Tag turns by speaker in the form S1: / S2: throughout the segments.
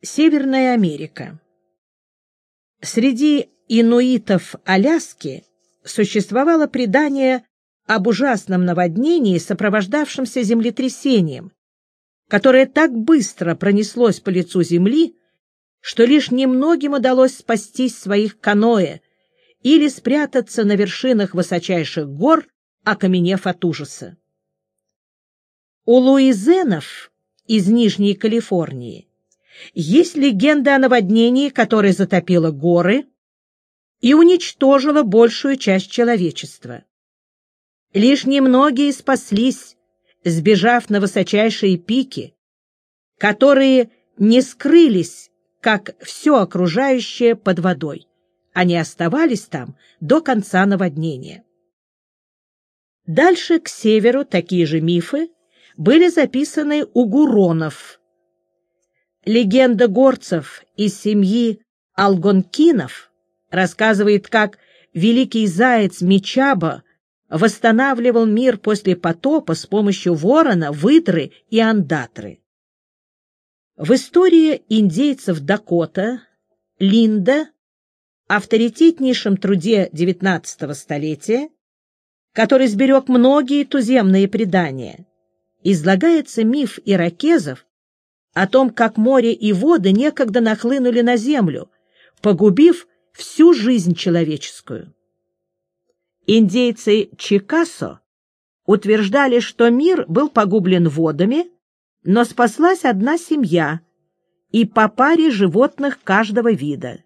S1: Северная Америка Среди инуитов Аляски существовало предание об ужасном наводнении, сопровождавшемся землетрясением, которое так быстро пронеслось по лицу земли, что лишь немногим удалось спастись своих каноэ или спрятаться на вершинах высочайших гор, окаменев от ужаса. У луизенов из Нижней Калифорнии есть легенда о наводнении, которое затопило горы и уничтожило большую часть человечества. Лишь немногие спаслись, сбежав на высочайшие пики, которые не скрылись, как все окружающее под водой. Они оставались там до конца наводнения. Дальше, к северу, такие же мифы были записаны у гуронов. Легенда горцев из семьи Алгонкинов рассказывает, как великий заяц Мечаба восстанавливал мир после потопа с помощью ворона, выдры и андатры. В истории индейцев Дакота Линда, авторитетнейшем труде XIX столетия, который сберег многие туземные предания, излагается миф иракезов о том, как море и воды некогда нахлынули на землю, погубив всю жизнь человеческую. Индейцы Чикасо утверждали, что мир был погублен водами, но спаслась одна семья и по паре животных каждого вида.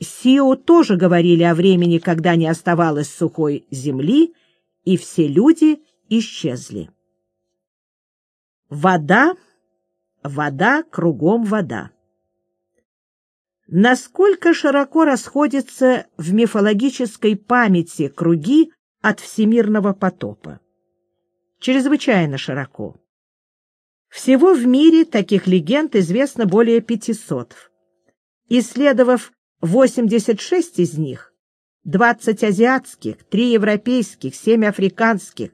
S1: Сио тоже говорили о времени, когда не оставалось сухой земли, и все люди исчезли. Вода, вода, кругом вода насколько широко расходятся в мифологической памяти круги от всемирного потопа. Чрезвычайно широко. Всего в мире таких легенд известно более 500. Исследовав 86 из них, 20 азиатских, 3 европейских, 7 африканских,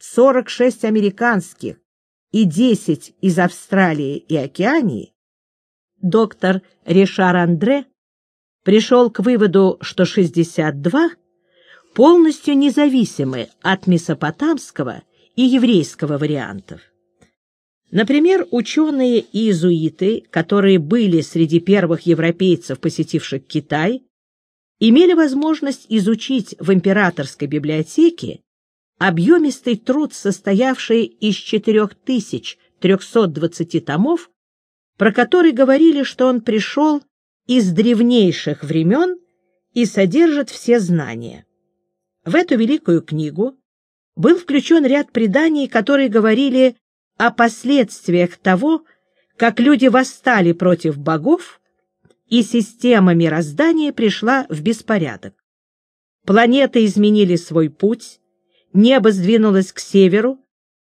S1: 46 американских и 10 из Австралии и Океании, доктор Ришар Андре пришел к выводу, что 62 полностью независимы от месопотамского и еврейского вариантов. Например, ученые и иезуиты, которые были среди первых европейцев, посетивших Китай, имели возможность изучить в императорской библиотеке объемистый труд, состоявший из 4320 томов про который говорили, что он пришел из древнейших времен и содержит все знания. В эту великую книгу был включен ряд преданий, которые говорили о последствиях того, как люди восстали против богов, и система мироздания пришла в беспорядок. Планеты изменили свой путь, небо сдвинулось к северу,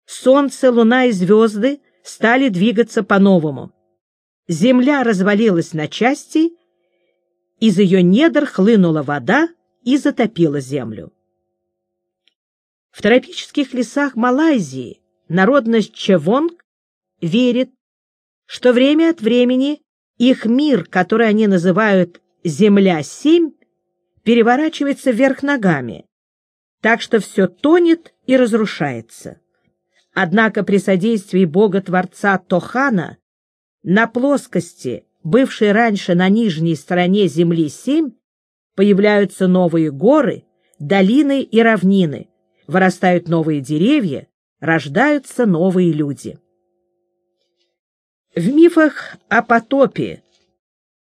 S1: солнце, луна и звезды стали двигаться по-новому. Земля развалилась на части, из ее недр хлынула вода и затопила землю. В тропических лесах Малайзии народность Чевонг верит, что время от времени их мир, который они называют «Земля-7», переворачивается вверх ногами, так что все тонет и разрушается. Однако при содействии бога-творца Тохана на плоскости, бывшей раньше на нижней стороне Земли семь, появляются новые горы, долины и равнины, вырастают новые деревья, рождаются новые люди. В мифах о потопе,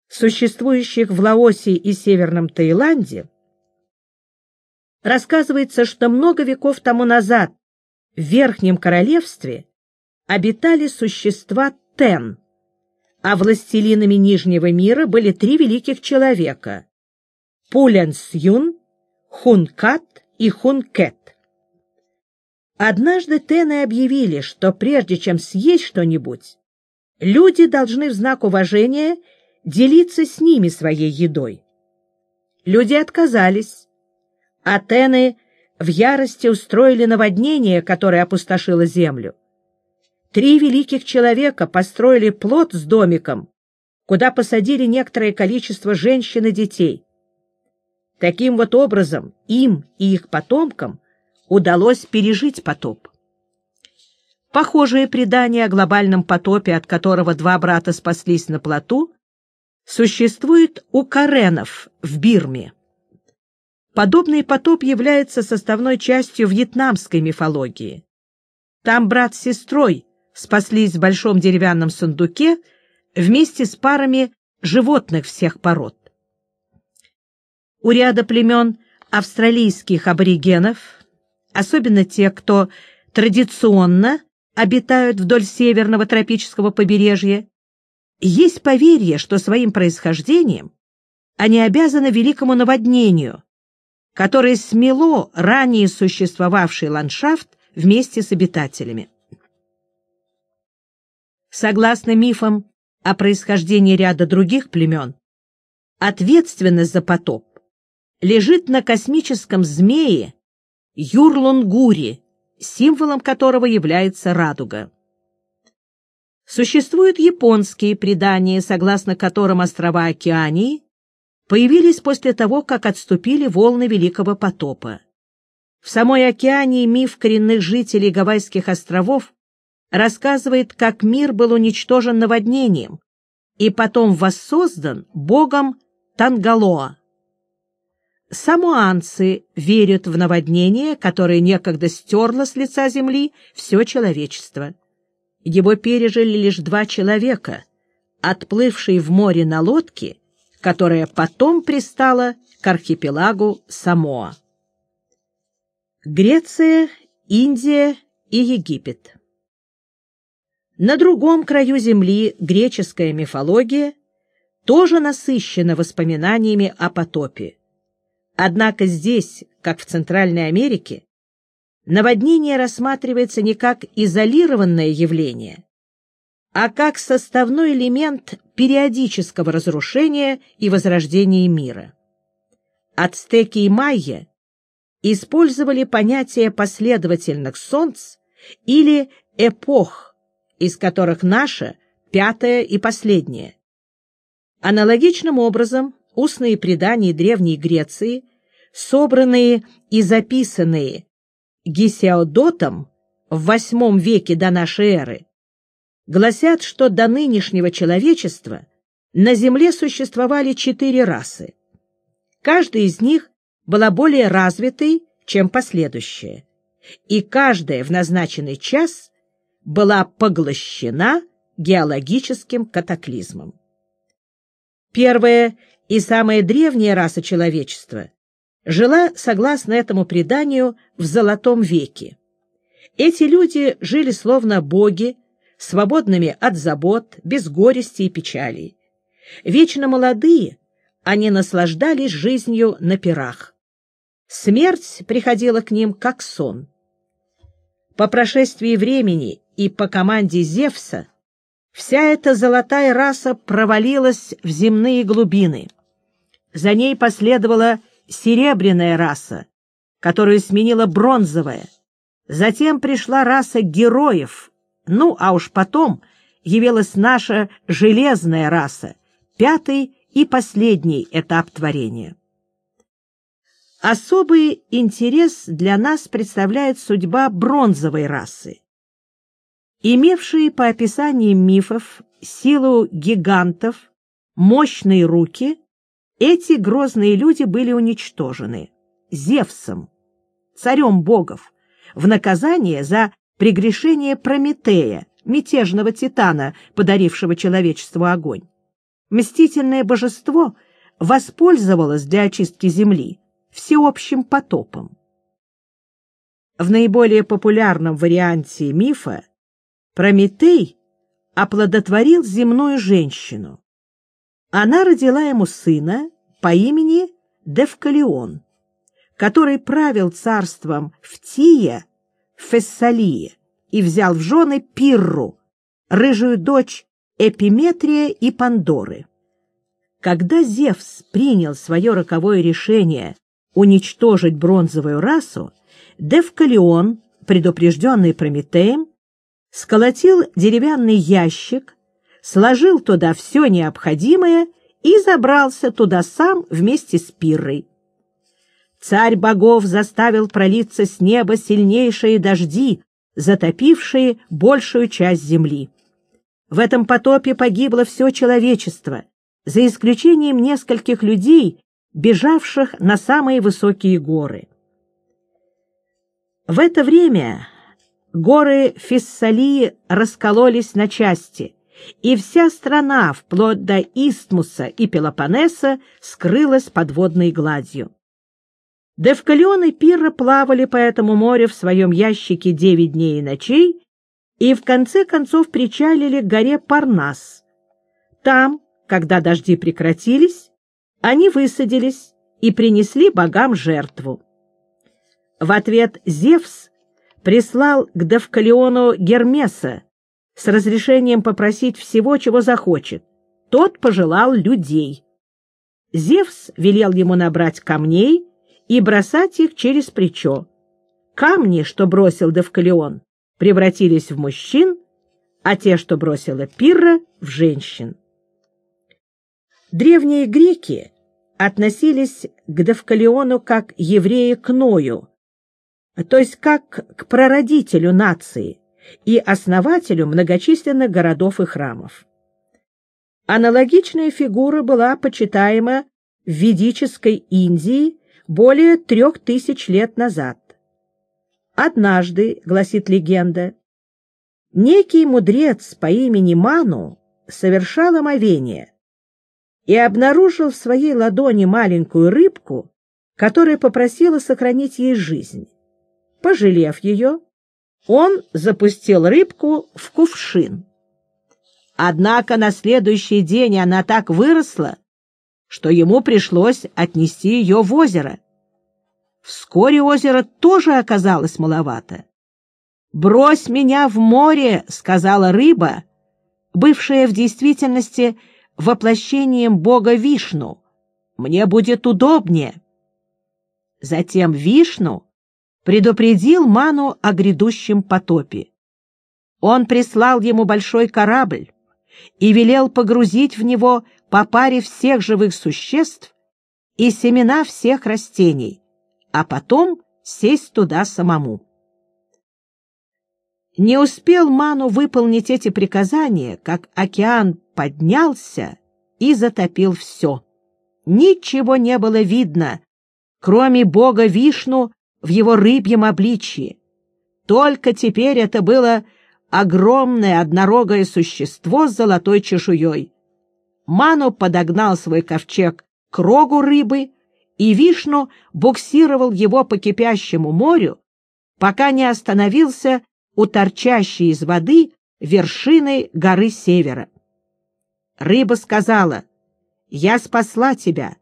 S1: существующих в Лаосе и Северном Таиланде, рассказывается, что много веков тому назад в Верхнем Королевстве обитали существа Тен, а властелинами Нижнего мира были три великих человека — Пулян Сюн, Хункат и Хункет. Однажды Тены объявили, что прежде чем съесть что-нибудь, люди должны в знак уважения делиться с ними своей едой. Люди отказались, а Тены в ярости устроили наводнение, которое опустошило землю. Три великих человека построили плот с домиком куда посадили некоторое количество женщин и детей. Таким вот образом им и их потомкам удалось пережить потоп. Похожее предание о глобальном потопе, от которого два брата спаслись на плоту, существует у каренов в Бирме. Подобный потоп является составной частью вьетнамской мифологии. Там брат с сестрой спаслись в большом деревянном сундуке вместе с парами животных всех пород. У ряда племен австралийских аборигенов, особенно те, кто традиционно обитают вдоль северного тропического побережья, есть поверье, что своим происхождением они обязаны великому наводнению, которое смело ранее существовавший ландшафт вместе с обитателями. Согласно мифам о происхождении ряда других племен, ответственность за потоп лежит на космическом змее Юрлунгури, символом которого является радуга. Существуют японские предания, согласно которым острова Океании появились после того, как отступили волны Великого потопа. В самой Океании миф коренных жителей Гавайских островов рассказывает, как мир был уничтожен наводнением и потом воссоздан богом Тангалоа. Самуанцы верят в наводнение, которое некогда стерло с лица земли все человечество. Его пережили лишь два человека, отплывшие в море на лодке, которая потом пристала к архипелагу Самоа. Греция, Индия и Египет На другом краю земли греческая мифология тоже насыщена воспоминаниями о потопе. Однако здесь, как в Центральной Америке, наводнение рассматривается не как изолированное явление, а как составной элемент периодического разрушения и возрождения мира. Ацтеки и майя использовали понятие последовательных солнц или эпох, из которых наша пятая и последняя. Аналогичным образом устные предания Древней Греции, собранные и записанные Гесиодотом в VIII веке до нашей эры, гласят, что до нынешнего человечества на Земле существовали четыре расы. Каждая из них была более развитой, чем последующая, и каждая в назначенный час была поглощена геологическим катаклизмом. Первая и самая древняя раса человечества жила, согласно этому преданию, в Золотом веке. Эти люди жили словно боги, свободными от забот, без горести и печалей. Вечно молодые, они наслаждались жизнью на пирах. Смерть приходила к ним как сон. По прошествии времени и по команде Зевса вся эта золотая раса провалилась в земные глубины. За ней последовала серебряная раса, которую сменила бронзовая. Затем пришла раса героев, ну, а уж потом явилась наша железная раса, пятый и последний этап творения. Особый интерес для нас представляет судьба бронзовой расы. Имевшие по описаниям мифов силу гигантов, мощные руки, эти грозные люди были уничтожены Зевсом, царем богов, в наказание за прегрешение Прометея, мятежного титана, подарившего человечеству огонь. Мстительное божество воспользовалось для очистки земли всеобщим потопом. В наиболее популярном варианте мифа Прометей оплодотворил земную женщину. Она родила ему сына по имени Девкалион, который правил царством в Тия, Фессалии, и взял в жены Пирру, рыжую дочь Эпиметрия и Пандоры. Когда Зевс принял свое роковое решение уничтожить бронзовую расу, Девкалион, предупрежденный Прометеем, сколотил деревянный ящик сложил туда все необходимое и забрался туда сам вместе с Пиррой. Царь богов заставил пролиться с неба сильнейшие дожди, затопившие большую часть земли. В этом потопе погибло все человечество, за исключением нескольких людей, бежавших на самые высокие горы. В это время горы Фессалии раскололись на части, и вся страна, вплоть до Истмуса и Пелопоннеса, скрылась под водной гладью. Девкалион и Пирра плавали по этому морю в своем ящике девять дней и ночей и в конце концов причалили к горе Парнас. Там, когда дожди прекратились, они высадились и принесли богам жертву. В ответ Зевс прислал к Девкалиону Гермеса с разрешением попросить всего, чего захочет. Тот пожелал людей. Зевс велел ему набрать камней и бросать их через плечо. Камни, что бросил Девкалион, превратились в мужчин, а те, что бросила Пирра, в женщин. Древние греки относились к Девкалиону как евреи к Ною, то есть как к прародителю нации и основателю многочисленных городов и храмов. Аналогичная фигура была почитаема в ведической Индии более трех тысяч лет назад. Однажды, гласит легенда, некий мудрец по имени Ману совершал омовение и обнаружил в своей ладони маленькую рыбку, которая попросила сохранить ей жизнь. Пожалев ее, он запустил рыбку в кувшин. Однако на следующий день она так выросла, что ему пришлось отнести ее в озеро. Вскоре озеро тоже оказалось маловато. «Брось меня в море», — сказала рыба, бывшая в действительности воплощением бога Вишну. «Мне будет удобнее». Затем Вишну предупредил Ману о грядущем потопе. Он прислал ему большой корабль и велел погрузить в него по паре всех живых существ и семена всех растений, а потом сесть туда самому. Не успел Ману выполнить эти приказания, как океан поднялся и затопил все. Ничего не было видно, кроме бога Вишну в его рыбьем обличье. Только теперь это было огромное однорогое существо с золотой чешуей. Ману подогнал свой ковчег к рогу рыбы, и Вишну буксировал его по кипящему морю, пока не остановился у торчащей из воды вершины горы севера. Рыба сказала, «Я спасла тебя.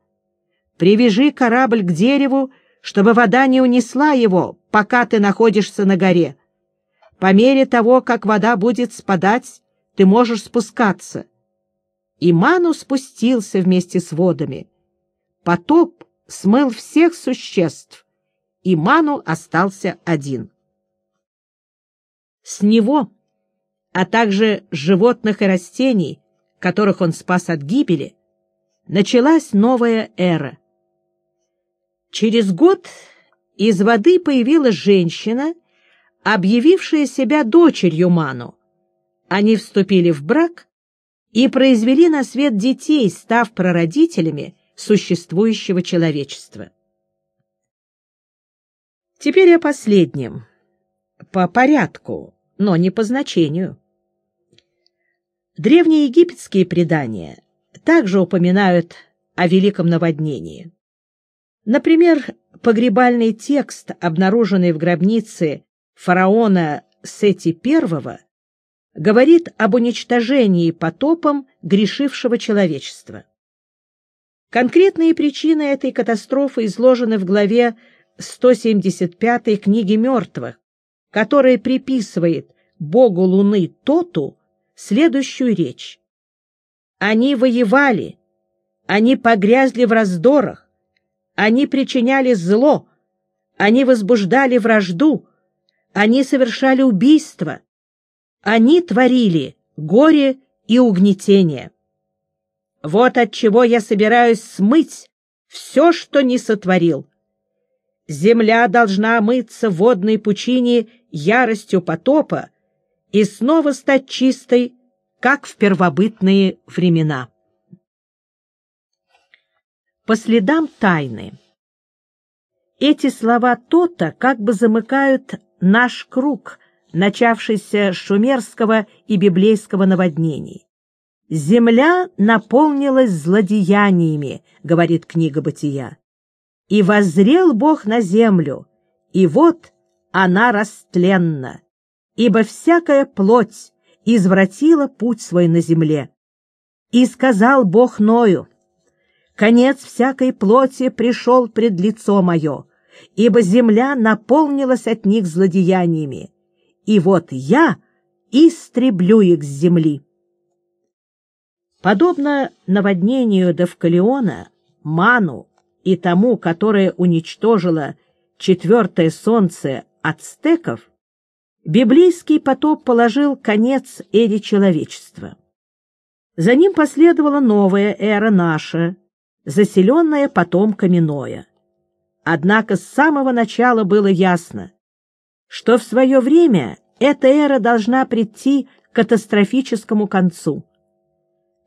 S1: Привяжи корабль к дереву, чтобы вода не унесла его, пока ты находишься на горе. По мере того, как вода будет спадать, ты можешь спускаться. И Ману спустился вместе с водами. Потоп смыл всех существ, и Ману остался один. С него, а также животных и растений, которых он спас от гибели, началась новая эра — Через год из воды появилась женщина, объявившая себя дочерью Ману. Они вступили в брак и произвели на свет детей, став прародителями существующего человечества. Теперь о последнем. По порядку, но не по значению. Древние египетские предания также упоминают о великом наводнении. Например, погребальный текст, обнаруженный в гробнице фараона Сети I, говорит об уничтожении потопом грешившего человечества. Конкретные причины этой катастрофы изложены в главе 175 книги мертвых, которая приписывает богу Луны Тоту следующую речь. «Они воевали, они погрязли в раздорах, они причиняли зло, они возбуждали вражду, они совершали убийство, они творили горе и угнетения. Вот от чего я собираюсь смыть все, что не сотворил. Земля должна омыться в водной пучине яростью потопа и снова стать чистой, как в первобытные времена. По следам тайны. Эти слова Тота как бы замыкают наш круг, начавшийся с шумерского и библейского наводнений. «Земля наполнилась злодеяниями», — говорит книга Бытия. «И воззрел Бог на землю, и вот она растленна, ибо всякая плоть извратила путь свой на земле. И сказал Бог Ною, «Конец всякой плоти пришел пред лицо мое, ибо земля наполнилась от них злодеяниями, и вот я истреблю их с земли». Подобно наводнению Давкалиона, Ману и тому, которое уничтожило четвертое солнце ацтеков, библейский потоп положил конец эре человечества. За ним последовала новая эра наша, заселенная потомками Ноя. Однако с самого начала было ясно, что в свое время эта эра должна прийти к катастрофическому концу.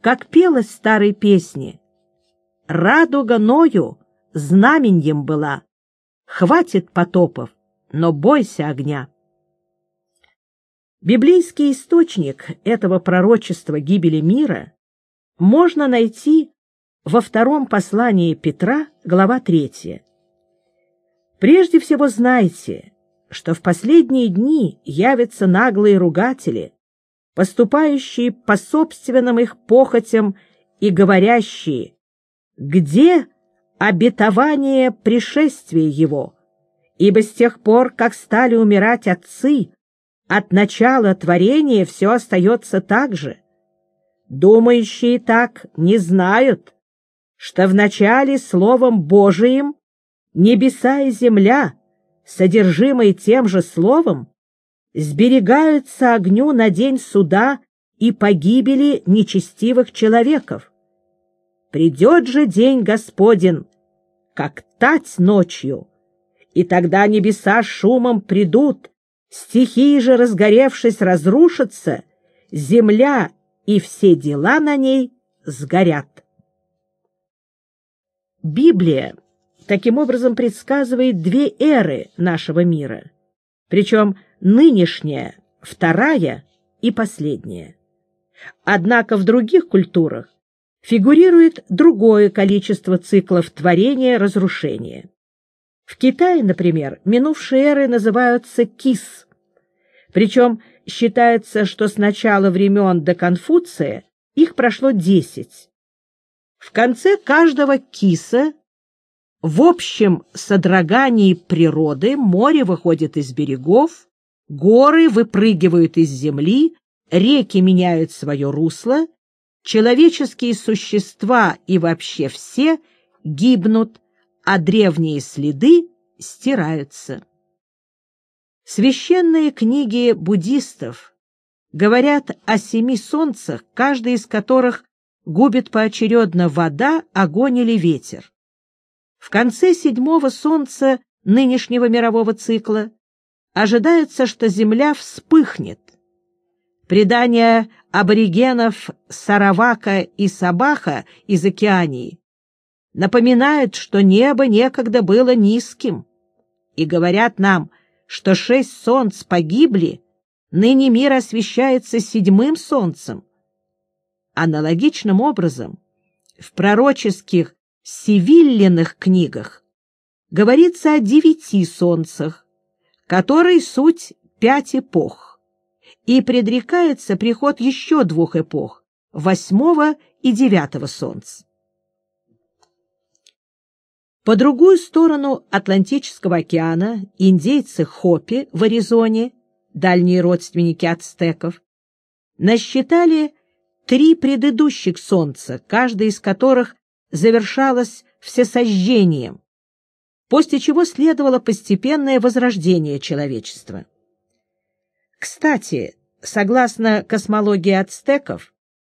S1: Как пелось в старой песне, «Радуга Ною знаменьем была, хватит потопов, но бойся огня». Библейский источник этого пророчества гибели мира можно найти во втором послании Петра, глава 3. Прежде всего знайте, что в последние дни явятся наглые ругатели, поступающие по собственным их похотям и говорящие, где обетование пришествия его, ибо с тех пор, как стали умирать отцы, от начала творения все остается так же. Думающие так не знают, что в начале Словом Божиим небеса и земля, содержимые тем же Словом, сберегаются огню на день суда и погибели нечестивых человеков. Придет же день Господен, как тать ночью, и тогда небеса шумом придут, Стихии же, разгоревшись, разрушатся, земля и все дела на ней сгорят. Библия таким образом предсказывает две эры нашего мира, причем нынешняя, вторая и последняя. Однако в других культурах фигурирует другое количество циклов творения-разрушения. В Китае, например, минувшие эры называются кис. Причем считается, что с начала времен до Конфуция их прошло десять. В конце каждого киса в общем содрогании природы море выходит из берегов, горы выпрыгивают из земли, реки меняют свое русло, человеческие существа и вообще все гибнут, а древние следы стираются. Священные книги буддистов говорят о семи солнцах, каждый из которых губит поочередно вода, огонь или ветер. В конце седьмого солнца нынешнего мирового цикла ожидается, что Земля вспыхнет. Предания аборигенов Саравака и Сабаха из Океании напоминают, что небо некогда было низким, и говорят нам, что шесть солнц погибли, ныне мир освещается седьмым солнцем. Аналогичным образом в пророческих Севиллиных книгах говорится о девяти солнцах, которые суть пять эпох, и предрекается приход еще двух эпох, восьмого и девятого солнца. По другую сторону Атлантического океана индейцы Хопи в Аризоне, дальние родственники ацтеков, насчитали три предыдущих солнца, каждое из которых завершалось всесожжением, после чего следовало постепенное возрождение человечества. Кстати, согласно космологии ацтеков,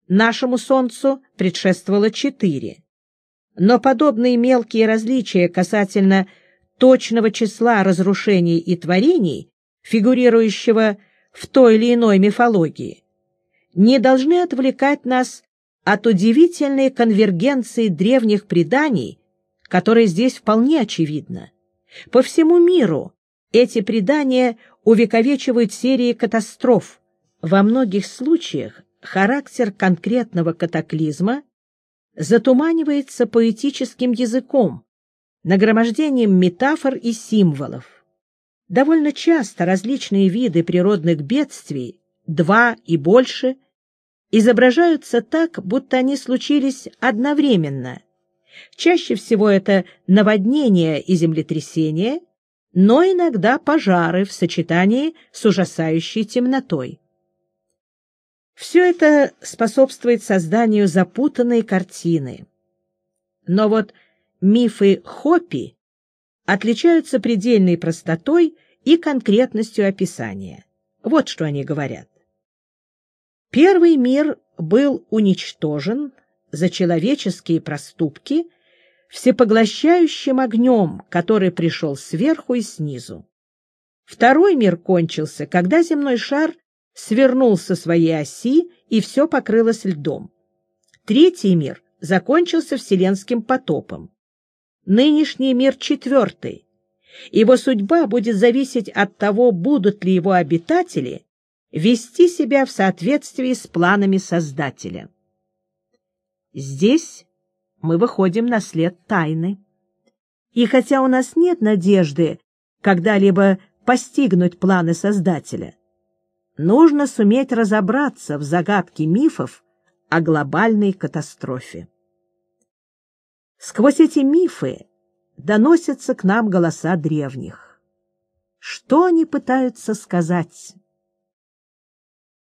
S1: нашему Солнцу предшествовало четыре. Но подобные мелкие различия касательно точного числа разрушений и творений, фигурирующего в той или иной мифологии, не должны отвлекать нас от удивительной конвергенции древних преданий, которая здесь вполне очевидна. По всему миру эти предания увековечивают серии катастроф. Во многих случаях характер конкретного катаклизма затуманивается поэтическим языком, нагромождением метафор и символов. Довольно часто различные виды природных бедствий, два и больше, изображаются так, будто они случились одновременно. Чаще всего это наводнения и землетрясения, но иногда пожары в сочетании с ужасающей темнотой. Все это способствует созданию запутанной картины. Но вот мифы Хопи отличаются предельной простотой и конкретностью описания. Вот что они говорят. Первый мир был уничтожен за человеческие проступки всепоглощающим огнем, который пришел сверху и снизу. Второй мир кончился, когда земной шар свернул со своей оси, и все покрылось льдом. Третий мир закончился вселенским потопом. Нынешний мир четвертый. Его судьба будет зависеть от того, будут ли его обитатели вести себя в соответствии с планами Создателя. Здесь мы выходим на след тайны. И хотя у нас нет надежды когда-либо постигнуть планы Создателя, нужно суметь разобраться в загадке мифов о глобальной катастрофе. Сквозь эти мифы доносятся к нам голоса древних. Что они пытаются сказать?